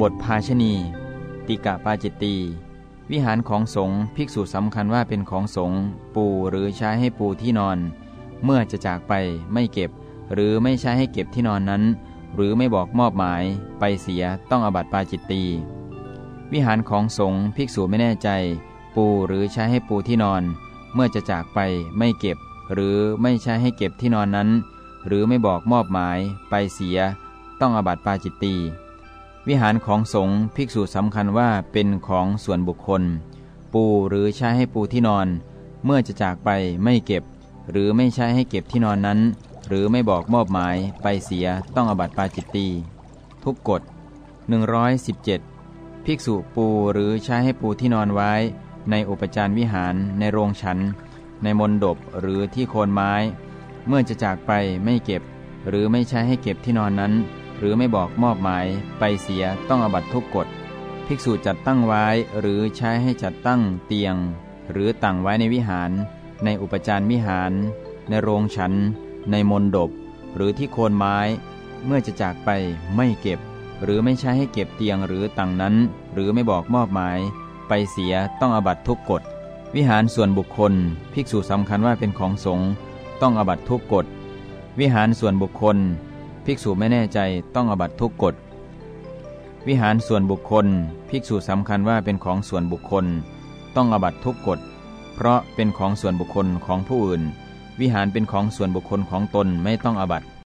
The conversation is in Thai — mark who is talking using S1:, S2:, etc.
S1: บทภาชณี ติกะปาจิตตี วิหารของสงฆ์ภิกษุสำคัญว่าเป็นของสงฆ์ปูหรือใช้ให้ปูที่นอน เมื่อจะจากไปไม่เก็บ หรือไม่ใช้ให้เก็บที่นอนนั้น หรือไม่บอกมอบหมายไปเสียต้องอบัติปาจิตตี วิหารของสงฆ์ภิกษุไม่แน่ใจ ปูหรือใช้ให้ปูที่นอน เมื่อจะจากไปไม่เก็บ หรือไม่ใช้ให้เก็บที่นอนนั้น หรือไม่บอกมอบหมายไปเสีย ต้องอบัติปาจิตตี วิหารของสงฆ์ภิกษุสำคัญว่าเป็นของส่วนบุคคล ปูหรือใช้ให้ปูที่นอน เมื่อจะจากไปไม่เก็บ หรือไม่ใช้ให้เก็บที่นอนนั้น หรือไม่บอกมอบหมายไปเสียต้องอบัติปาจิตตีทุกกฎ117 ภิกษุปูหรือใช้ให้ปูที่นอนไว้ ในอุปจารวิหารในโรงฉัน ในมนดบหรือที่โคนไม้ เมื่อจะจากไปไม่เก็บ หรือไม่ใช้ให้เก็บที่นอนนั้น หรือไม่บอกมอบหมายไปเสียต้องอบัตทุกกฎ ภิกษุจัดตั้งไว้หรือใช้ให้จัดตั้งเตียง หรือตั้งไว้ในวิหาร ในอุปจารวิหาร ในโรงฉัน ในมนดบ หรือที่โคนไม้ เมื่อจะจากไปไม่เก็บ หรือไม่ใช้ให้เก็บเตียงหรือตั้งนั้น หรือไม่บอกมอบหมาย ไปเสียต้องอบัตทุกกฎ วิหารส่วนบุคคล ภิกษุสำคัญว่าเป็นของสงฆ์ต้องอบัตทุกกฎ วิหารส่วนบุคคล ภิกษุไม่แน่ใจต้องอบัตทุกกฎ วิหารส่วนบุคคล ภิกษุสำคัญว่าเป็นของส่วนบุคคล ต้องอบัตทุกกฎ เพราะเป็นของส่วนบุคคลของผู้อื่น วิหารเป็นของส่วนบุคคลของตนไม่ต้องอบัต